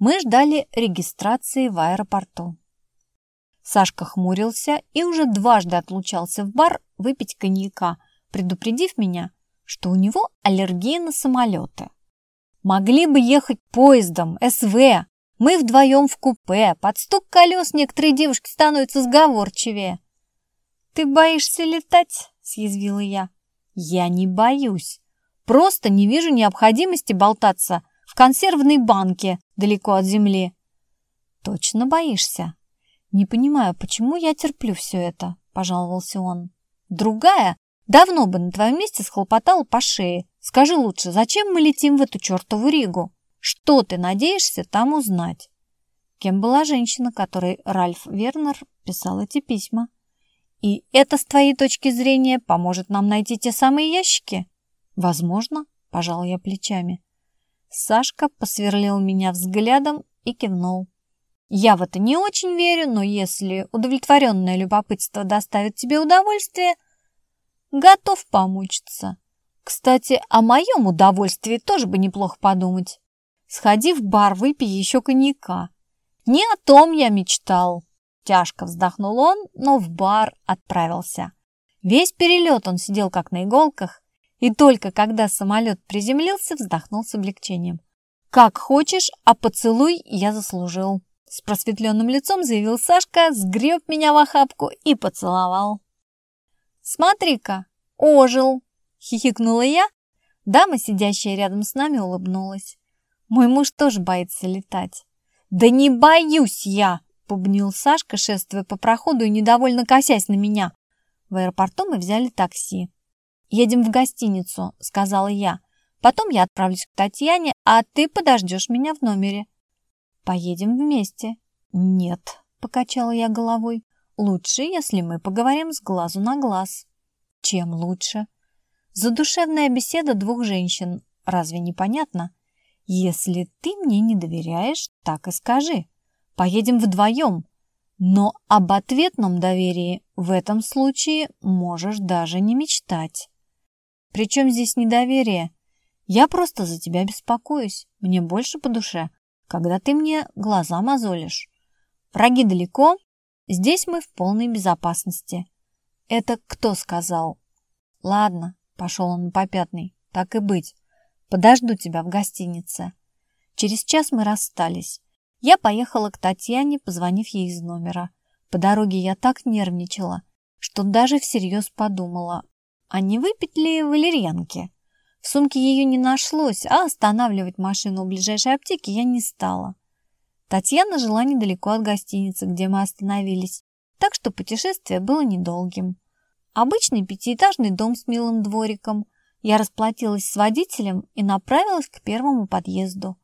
Мы ждали регистрации в аэропорту. Сашка хмурился и уже дважды отлучался в бар выпить коньяка, предупредив меня, что у него аллергия на самолеты. Могли бы ехать поездом, СВ. Мы вдвоем в купе. Под стук колес некоторые девушки становятся сговорчивее. «Ты боишься летать?» – съязвила я. «Я не боюсь. Просто не вижу необходимости болтаться в консервной банке далеко от земли». «Точно боишься?» «Не понимаю, почему я терплю все это?» – пожаловался он. «Другая давно бы на твоем месте схлопотала по шее. Скажи лучше, зачем мы летим в эту чертову Ригу? Что ты надеешься там узнать?» Кем была женщина, которой Ральф Вернер писал эти письма? И это, с твоей точки зрения, поможет нам найти те самые ящики? Возможно, пожал я плечами. Сашка посверлил меня взглядом и кивнул. Я в это не очень верю, но если удовлетворенное любопытство доставит тебе удовольствие, готов помучиться. Кстати, о моем удовольствии тоже бы неплохо подумать. Сходи в бар, выпей еще коньяка. Не о том я мечтал. Тяжко вздохнул он, но в бар отправился. Весь перелет он сидел как на иголках, и только когда самолет приземлился, вздохнул с облегчением. «Как хочешь, а поцелуй я заслужил». С просветленным лицом заявил Сашка, сгреб меня в охапку и поцеловал. «Смотри-ка, ожил!» — хихикнула я. Дама, сидящая рядом с нами, улыбнулась. «Мой муж тоже боится летать». «Да не боюсь я!» — побнил Сашка, шествуя по проходу и недовольно косясь на меня. В аэропорту мы взяли такси. «Едем в гостиницу», — сказала я. «Потом я отправлюсь к Татьяне, а ты подождешь меня в номере». Поедем вместе. Нет, покачала я головой. Лучше, если мы поговорим с глазу на глаз. Чем лучше? Задушевная беседа двух женщин. Разве не понятно? Если ты мне не доверяешь, так и скажи. Поедем вдвоем. Но об ответном доверии в этом случае можешь даже не мечтать. Причем здесь недоверие? Я просто за тебя беспокоюсь. Мне больше по душе когда ты мне глаза мозолишь. Враги далеко, здесь мы в полной безопасности. Это кто сказал? Ладно, пошел он на попятный, так и быть. Подожду тебя в гостинице. Через час мы расстались. Я поехала к Татьяне, позвонив ей из номера. По дороге я так нервничала, что даже всерьез подумала, а не выпить ли валерьянки? В сумке ее не нашлось, а останавливать машину у ближайшей аптеки я не стала. Татьяна жила недалеко от гостиницы, где мы остановились, так что путешествие было недолгим. Обычный пятиэтажный дом с милым двориком. Я расплатилась с водителем и направилась к первому подъезду.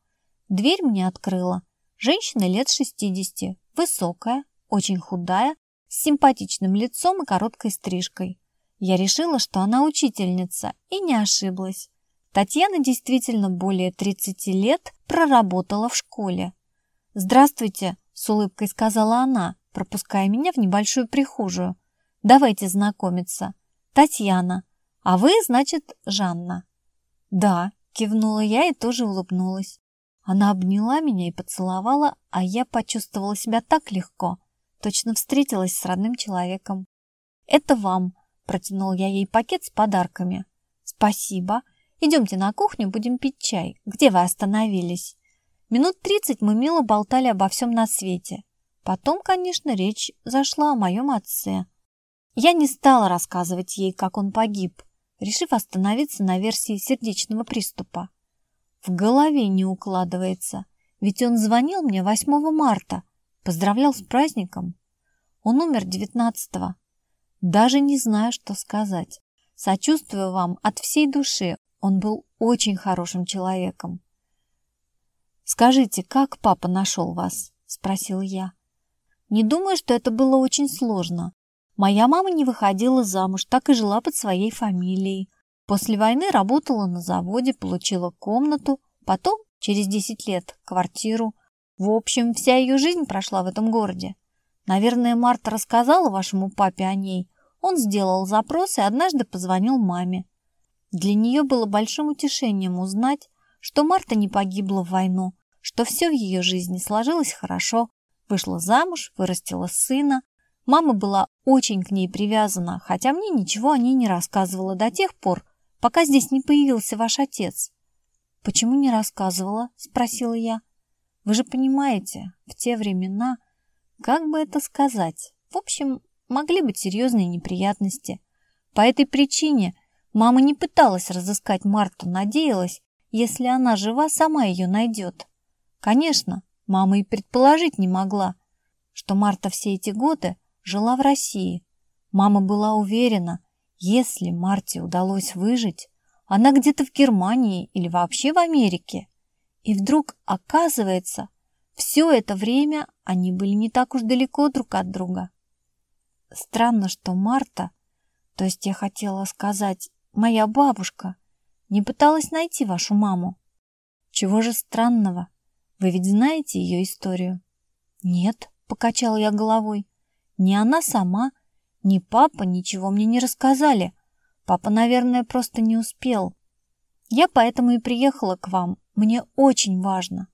Дверь мне открыла. Женщина лет 60, высокая, очень худая, с симпатичным лицом и короткой стрижкой. Я решила, что она учительница, и не ошиблась. Татьяна действительно более 30 лет проработала в школе. «Здравствуйте», — с улыбкой сказала она, пропуская меня в небольшую прихожую. «Давайте знакомиться. Татьяна. А вы, значит, Жанна?» «Да», — кивнула я и тоже улыбнулась. Она обняла меня и поцеловала, а я почувствовала себя так легко. Точно встретилась с родным человеком. «Это вам», Протянул я ей пакет с подарками. «Спасибо. Идемте на кухню, будем пить чай. Где вы остановились?» Минут тридцать мы мило болтали обо всем на свете. Потом, конечно, речь зашла о моем отце. Я не стала рассказывать ей, как он погиб, решив остановиться на версии сердечного приступа. В голове не укладывается, ведь он звонил мне 8 марта, поздравлял с праздником. Он умер 19-го, даже не знаю, что сказать. Сочувствую вам от всей души. Он был очень хорошим человеком. «Скажите, как папа нашел вас?» – спросил я. «Не думаю, что это было очень сложно. Моя мама не выходила замуж, так и жила под своей фамилией. После войны работала на заводе, получила комнату, потом, через 10 лет, квартиру. В общем, вся ее жизнь прошла в этом городе. Наверное, Марта рассказала вашему папе о ней. Он сделал запрос и однажды позвонил маме. Для нее было большим утешением узнать, что Марта не погибла в войну, что все в ее жизни сложилось хорошо. Вышла замуж, вырастила сына. Мама была очень к ней привязана, хотя мне ничего о ней не рассказывала до тех пор, пока здесь не появился ваш отец. «Почему не рассказывала?» – спросила я. «Вы же понимаете, в те времена, как бы это сказать, в общем, могли быть серьезные неприятности. По этой причине мама не пыталась разыскать Марту, надеялась, если она жива, сама ее найдет. Конечно, мама и предположить не могла, что Марта все эти годы жила в России. Мама была уверена, если Марте удалось выжить, она где-то в Германии или вообще в Америке. И вдруг оказывается, все это время они были не так уж далеко друг от друга. Странно, что Марта, то есть я хотела сказать, моя бабушка, не пыталась найти вашу маму. Чего же странного? Вы ведь знаете ее историю? Нет, покачала я головой. Ни она сама, ни папа ничего мне не рассказали. Папа, наверное, просто не успел. Я поэтому и приехала к вам. Мне очень важно.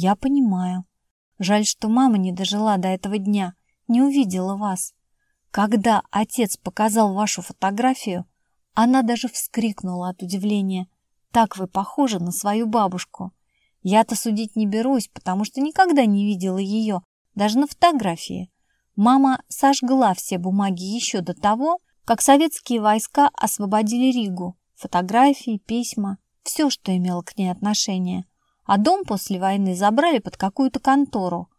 Я понимаю. Жаль, что мама не дожила до этого дня, не увидела вас. Когда отец показал вашу фотографию, она даже вскрикнула от удивления. «Так вы похожи на свою бабушку. Я-то судить не берусь, потому что никогда не видела ее, даже на фотографии. Мама сожгла все бумаги еще до того, как советские войска освободили Ригу. Фотографии, письма, все, что имело к ней отношение. А дом после войны забрали под какую-то контору.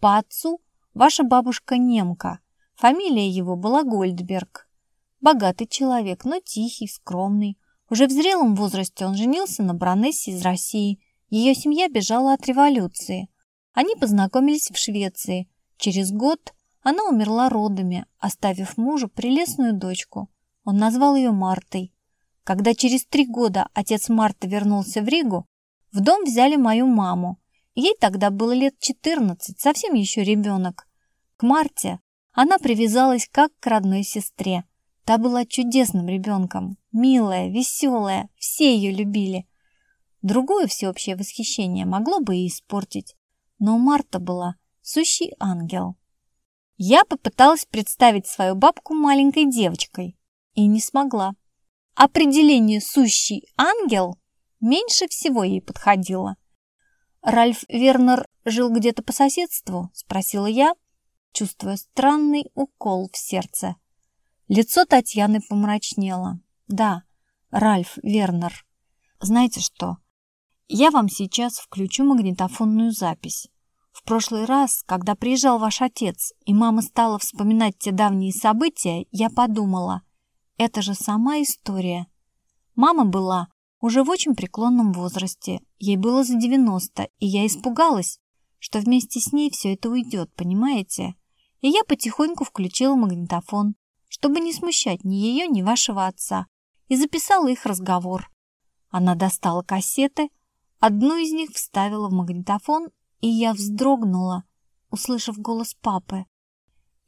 По отцу ваша бабушка немка – Фамилия его была Гольдберг. Богатый человек, но тихий, скромный. Уже в зрелом возрасте он женился на баронессе из России. Ее семья бежала от революции. Они познакомились в Швеции. Через год она умерла родами, оставив мужу прелестную дочку. Он назвал ее Мартой. Когда через три года отец Марты вернулся в Ригу, в дом взяли мою маму. Ей тогда было лет 14, совсем еще ребенок. К Марте она привязалась как к родной сестре. Та была чудесным ребенком, милая, веселая, все ее любили. Другое всеобщее восхищение могло бы и испортить, но Марта была сущий ангел. Я попыталась представить свою бабку маленькой девочкой и не смогла. Определение «сущий ангел» меньше всего ей подходило. «Ральф Вернер жил где-то по соседству?» – спросила я, чувствуя странный укол в сердце. Лицо Татьяны помрачнело. «Да, Ральф Вернер. Знаете что? Я вам сейчас включу магнитофонную запись. В прошлый раз, когда приезжал ваш отец, и мама стала вспоминать те давние события, я подумала, это же сама история. Мама была уже в очень преклонном возрасте, ей было за 90, и я испугалась, что вместе с ней все это уйдет, понимаете? и я потихоньку включила магнитофон, чтобы не смущать ни ее, ни вашего отца, и записала их разговор. Она достала кассеты, одну из них вставила в магнитофон, и я вздрогнула, услышав голос папы.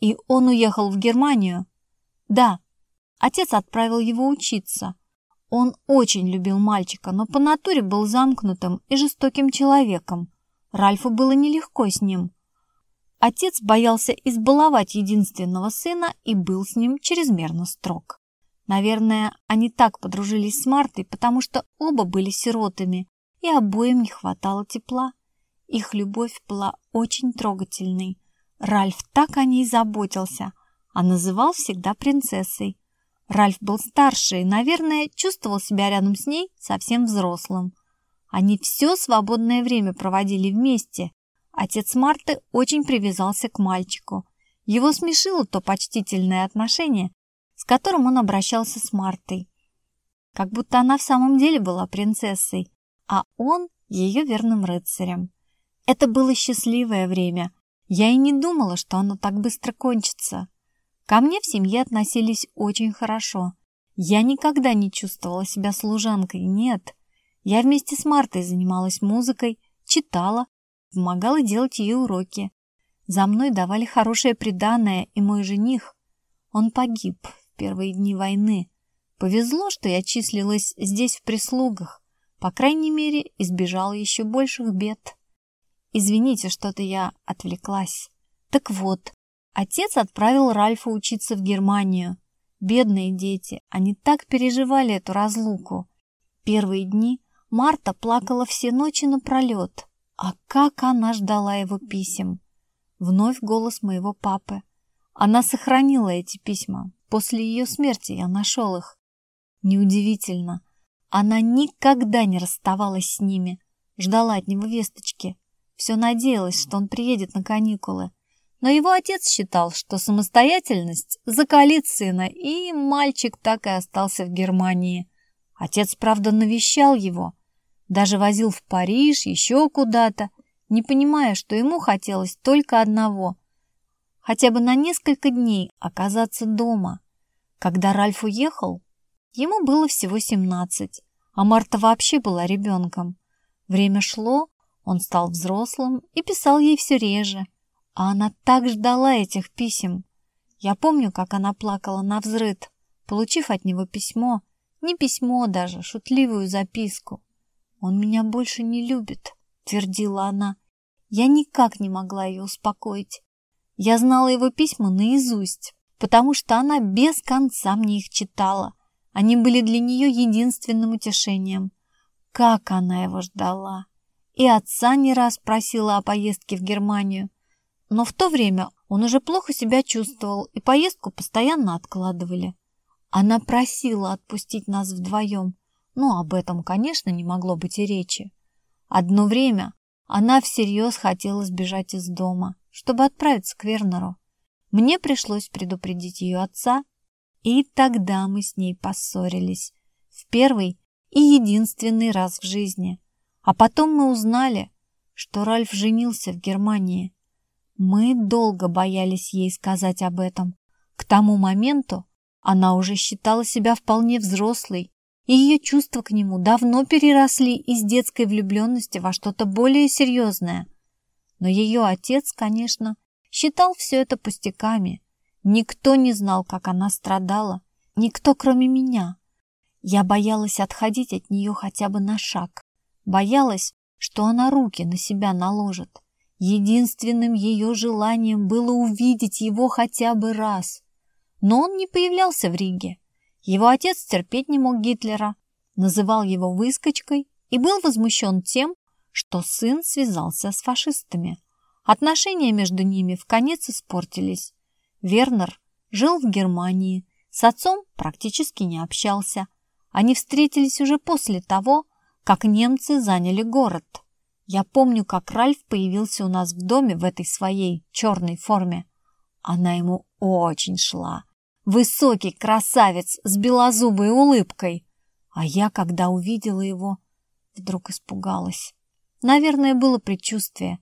И он уехал в Германию? Да, отец отправил его учиться. Он очень любил мальчика, но по натуре был замкнутым и жестоким человеком. Ральфу было нелегко с ним. Отец боялся избаловать единственного сына и был с ним чрезмерно строг. Наверное, они так подружились с Мартой, потому что оба были сиротами, и обоим не хватало тепла. Их любовь была очень трогательной. Ральф так о ней заботился, а называл всегда принцессой. Ральф был старше и, наверное, чувствовал себя рядом с ней совсем взрослым. Они все свободное время проводили вместе, Отец Марты очень привязался к мальчику. Его смешило то почтительное отношение, с которым он обращался с Мартой. Как будто она в самом деле была принцессой, а он ее верным рыцарем. Это было счастливое время. Я и не думала, что оно так быстро кончится. Ко мне в семье относились очень хорошо. Я никогда не чувствовала себя служанкой, нет. Я вместе с Мартой занималась музыкой, читала, помогала делать ее уроки. За мной давали хорошее приданое, и мой жених, он погиб в первые дни войны. Повезло, что я числилась здесь в прислугах, по крайней мере, избежала еще больших бед. Извините, что-то я отвлеклась. Так вот, отец отправил Ральфа учиться в Германию. Бедные дети, они так переживали эту разлуку. Первые дни Марта плакала все ночи напролет. А как она ждала его писем! Вновь голос моего папы. Она сохранила эти письма. После ее смерти я нашел их. Неудивительно. Она никогда не расставалась с ними. Ждала от него весточки. Все надеялась, что он приедет на каникулы. Но его отец считал, что самостоятельность закалит сына, и мальчик так и остался в Германии. Отец, правда, навещал его, даже возил в Париж, еще куда-то, не понимая, что ему хотелось только одного – хотя бы на несколько дней оказаться дома. Когда Ральф уехал, ему было всего 17, а Марта вообще была ребенком. Время шло, он стал взрослым и писал ей все реже, а она так ждала этих писем. Я помню, как она плакала на взрыд, получив от него письмо, не письмо даже, шутливую записку. «Он меня больше не любит», — твердила она. Я никак не могла ее успокоить. Я знала его письма наизусть, потому что она без конца мне их читала. Они были для нее единственным утешением. Как она его ждала! И отца не раз просила о поездке в Германию. Но в то время он уже плохо себя чувствовал, и поездку постоянно откладывали. Она просила отпустить нас вдвоем, но об этом, конечно, не могло быть и речи. Одно время она всерьез хотела сбежать из дома, чтобы отправиться к Вернеру. Мне пришлось предупредить ее отца, и тогда мы с ней поссорились. В первый и единственный раз в жизни. А потом мы узнали, что Ральф женился в Германии. Мы долго боялись ей сказать об этом. К тому моменту она уже считала себя вполне взрослой, и ее чувства к нему давно переросли из детской влюбленности во что-то более серьезное. Но ее отец, конечно, считал все это пустяками. Никто не знал, как она страдала, никто, кроме меня. Я боялась отходить от нее хотя бы на шаг. Боялась, что она руки на себя наложит. Единственным ее желанием было увидеть его хотя бы раз. Но он не появлялся в Риге. Его отец терпеть не мог Гитлера, называл его выскочкой и был возмущен тем, что сын связался с фашистами. Отношения между ними в конец испортились. Вернер жил в Германии, с отцом практически не общался. Они встретились уже после того, как немцы заняли город. Я помню, как Ральф появился у нас в доме в этой своей черной форме. Она ему очень шла. Высокий красавец с белозубой улыбкой. А я, когда увидела его, вдруг испугалась. Наверное, было предчувствие.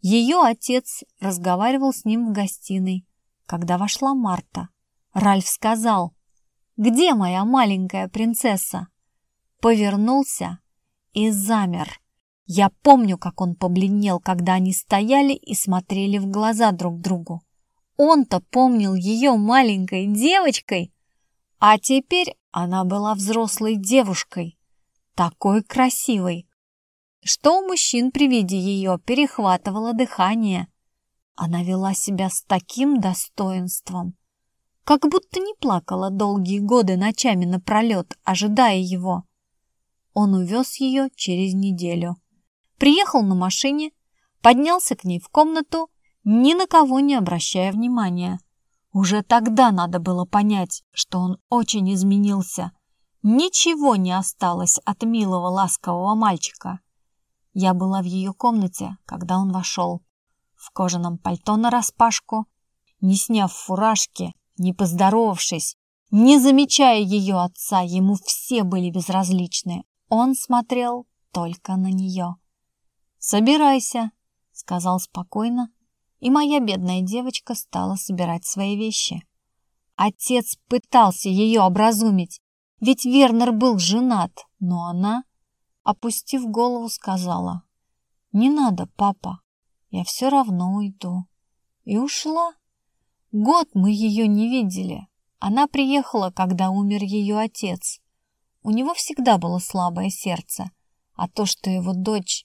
Ее отец разговаривал с ним в гостиной, когда вошла Марта. Ральф сказал, «Где моя маленькая принцесса?» Повернулся и замер. Я помню, как он побледнел, когда они стояли и смотрели в глаза друг другу. Он-то помнил ее маленькой девочкой, а теперь она была взрослой девушкой, такой красивой, что у мужчин при виде ее перехватывало дыхание. Она вела себя с таким достоинством, как будто не плакала долгие годы ночами напролет, ожидая его. Он увез ее через неделю. Приехал на машине, поднялся к ней в комнату, ни на кого не обращая внимания. Уже тогда надо было понять, что он очень изменился. Ничего не осталось от милого ласкового мальчика. Я была в ее комнате, когда он вошел. В кожаном пальто нараспашку, не сняв фуражки, не поздоровавшись, не замечая ее отца, ему все были безразличны. Он смотрел только на нее. «Собирайся», — сказал спокойно, и моя бедная девочка стала собирать свои вещи. Отец пытался ее образумить, ведь Вернер был женат, но она опустив голову, сказала, «Не надо, папа, я все равно уйду». И ушла. Год мы ее не видели. Она приехала, когда умер ее отец. У него всегда было слабое сердце, а то, что его дочь...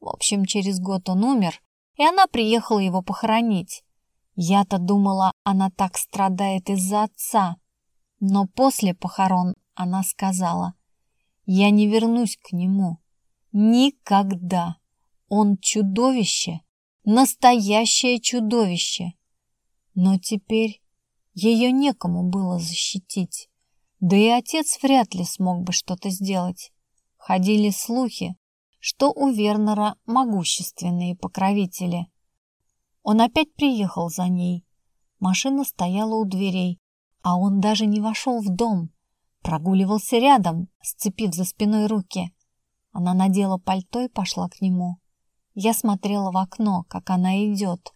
В общем, через год он умер, и она приехала его похоронить. Я-то думала, она так страдает из-за отца. Но после похорон она сказала, «Я не вернусь к нему. Никогда. Он чудовище, настоящее чудовище». Но теперь ее некому было защитить. Да и отец вряд ли смог бы что-то сделать. Ходили слухи, что у Вернера могущественные покровители. Он опять приехал за ней. Машина стояла у дверей, а он даже не вошел в дом. Прогуливался рядом, сцепив за спиной руки. Она надела пальто и пошла к нему. Я смотрела в окно, как она идет.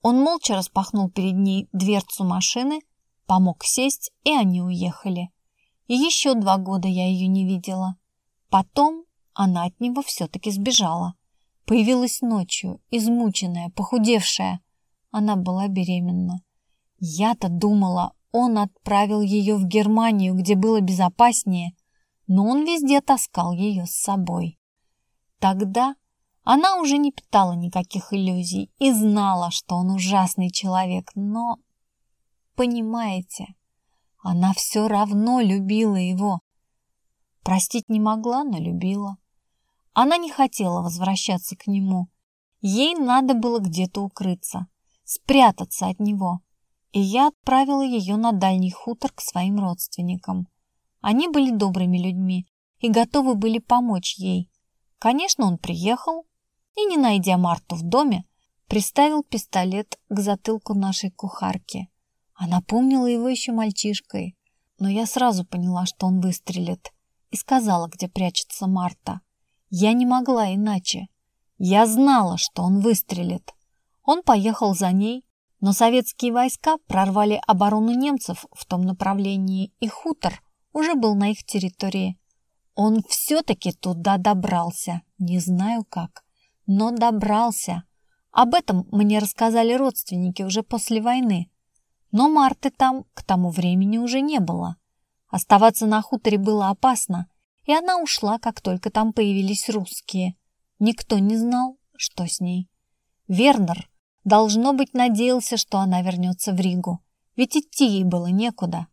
Он молча распахнул перед ней дверцу машины, помог сесть, и они уехали. И еще два года я ее не видела. Потом она от него все-таки сбежала. Появилась ночью, измученная, похудевшая. Она была беременна. Я-то думала, он отправил ее в Германию, где было безопаснее, но он везде таскал ее с собой. Тогда она уже не питала никаких иллюзий и знала, что он ужасный человек, но... Понимаете, она все равно любила его. Простить не могла, но любила. Она не хотела возвращаться к нему. Ей надо было где-то укрыться, спрятаться от него. И я отправила ее на дальний хутор к своим родственникам. Они были добрыми людьми и готовы были помочь ей. Конечно, он приехал и, не найдя Марту в доме, приставил пистолет к затылку нашей кухарки. Она помнила его еще мальчишкой, но я сразу поняла, что он выстрелит, и сказала, где прячется Марта. Я не могла иначе. Я знала, что он выстрелит. Он поехал за ней, но советские войска прорвали оборону немцев в том направлении, и хутор уже был на их территории. Он все-таки туда добрался, не знаю как, но добрался. Об этом мне рассказали родственники уже после войны. Но Марты там к тому времени уже не было. Оставаться на хуторе было опасно, и она ушла, как только там появились русские. Никто не знал, что с ней. Вернер, должно быть, надеялся, что она вернется в Ригу, ведь идти ей было некуда.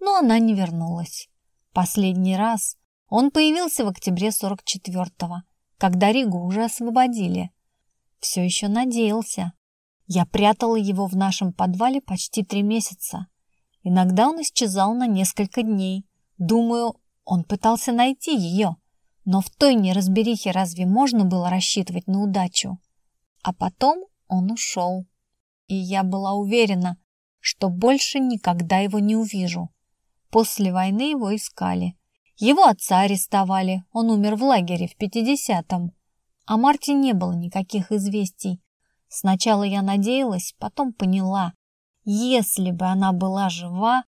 Но она не вернулась. Последний раз он появился в октябре 44-го, когда Ригу уже освободили. Все еще надеялся. Я прятала его в нашем подвале почти три месяца. Иногда он исчезал на несколько дней. Думаю, он пытался найти ее, но в той неразберихе разве можно было рассчитывать на удачу? А потом он ушел, и я была уверена, что больше никогда его не увижу. После войны его искали. Его отца арестовали, он умер в лагере в 50-м. О Марте не было никаких известий. Сначала я надеялась, потом поняла. Если бы она была жива,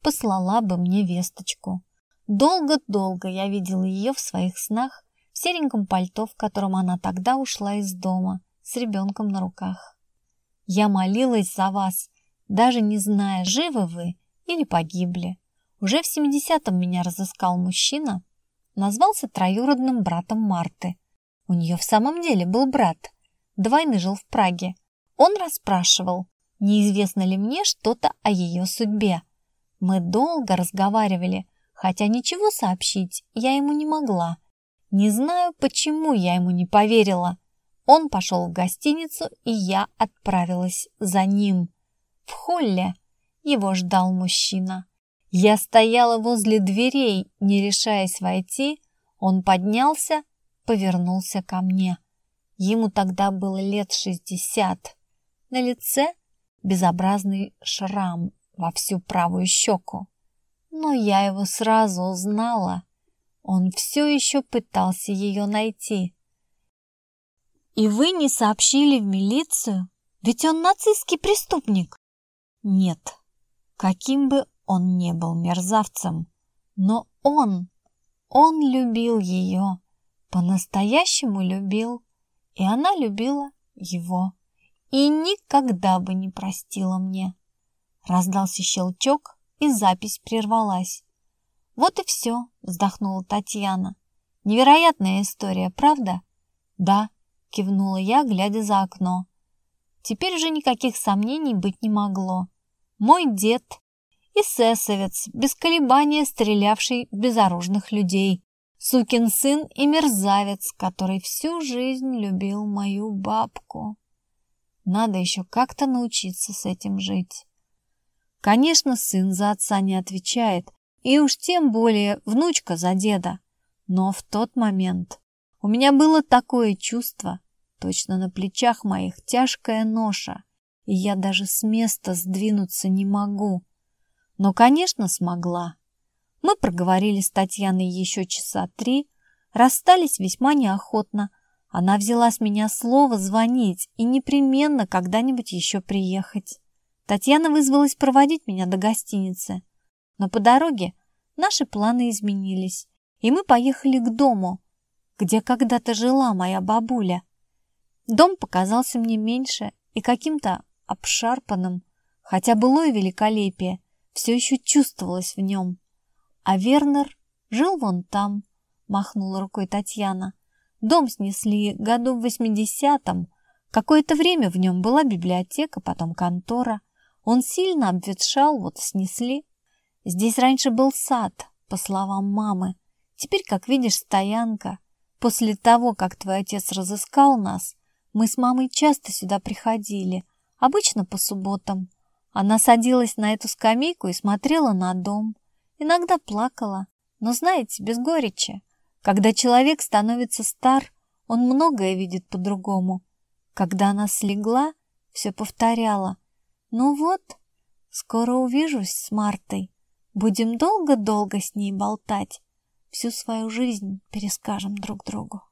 послала бы мне весточку. Долго-долго я видела ее в своих снах в сереньком пальто, в котором она тогда ушла из дома, с ребенком на руках. Я молилась за вас, даже не зная, живы вы или погибли. Уже в 70-м меня разыскал мужчина, назвался троюродным братом Марты. У нее в самом деле был брат, двойный жил в Праге. Он расспрашивал, неизвестно ли мне что-то о ее судьбе. Мы долго разговаривали, хотя ничего сообщить я ему не могла. Не знаю, почему я ему не поверила. Он пошел в гостиницу, и я отправилась за ним. В холле его ждал мужчина. Я стояла возле дверей, не решаясь войти. Он поднялся, повернулся ко мне. Ему тогда было лет шестьдесят. На лице безобразный шрам во всю правую щеку но я его сразу узнала. Он все еще пытался ее найти. «И вы не сообщили в милицию? Ведь он нацистский преступник!» «Нет, каким бы он ни был мерзавцем, но он, он любил ее, по-настоящему любил, и она любила его, и никогда бы не простила мне». Раздался щелчок, и запись прервалась. «Вот и все», — вздохнула Татьяна. «Невероятная история, правда?» «Да, — кивнула я, глядя за окно. Теперь уже никаких сомнений быть не могло. Мой дед — эсэсовец, без колебания стрелявший в безоружных людей, сукин сын и мерзавец, который всю жизнь любил мою бабку. Надо еще как-то научиться с этим жить. Конечно, сын за отца не отвечает, и уж тем более внучка за деда. Но в тот момент у меня было такое чувство, точно на плечах моих тяжкая ноша, и я даже с места сдвинуться не могу. Но, конечно, смогла. Мы проговорили с Татьяной еще часа три, расстались весьма неохотно. Она взяла с меня слово звонить и непременно когда-нибудь еще приехать. Татьяна вызвалась проводить меня до гостиницы. Но по дороге наши планы изменились, и мы поехали к дому, где когда-то жила моя бабуля. Дом показался мне меньше и каким-то обшарпанным, хотя былое великолепие все еще чувствовалось в нем. А Вернер жил вон там, махнула рукой Татьяна. Дом снесли году в восьмидесятом. Какое-то время в нем была библиотека, потом контора. Он сильно обветшал, вот снесли. Здесь раньше был сад, по словам мамы. Теперь, как видишь, стоянка. После того, как твой отец разыскал нас, мы с мамой часто сюда приходили, обычно по субботам. Она садилась на эту скамейку и смотрела на дом. Иногда плакала, но, знаете, без горечи. Когда человек становится стар, он многое видит по-другому. Когда она слегла, все повторяла. «Ну вот, скоро увижусь с Мартой. Будем долго-долго с ней болтать всю свою жизнь перескажем друг другу.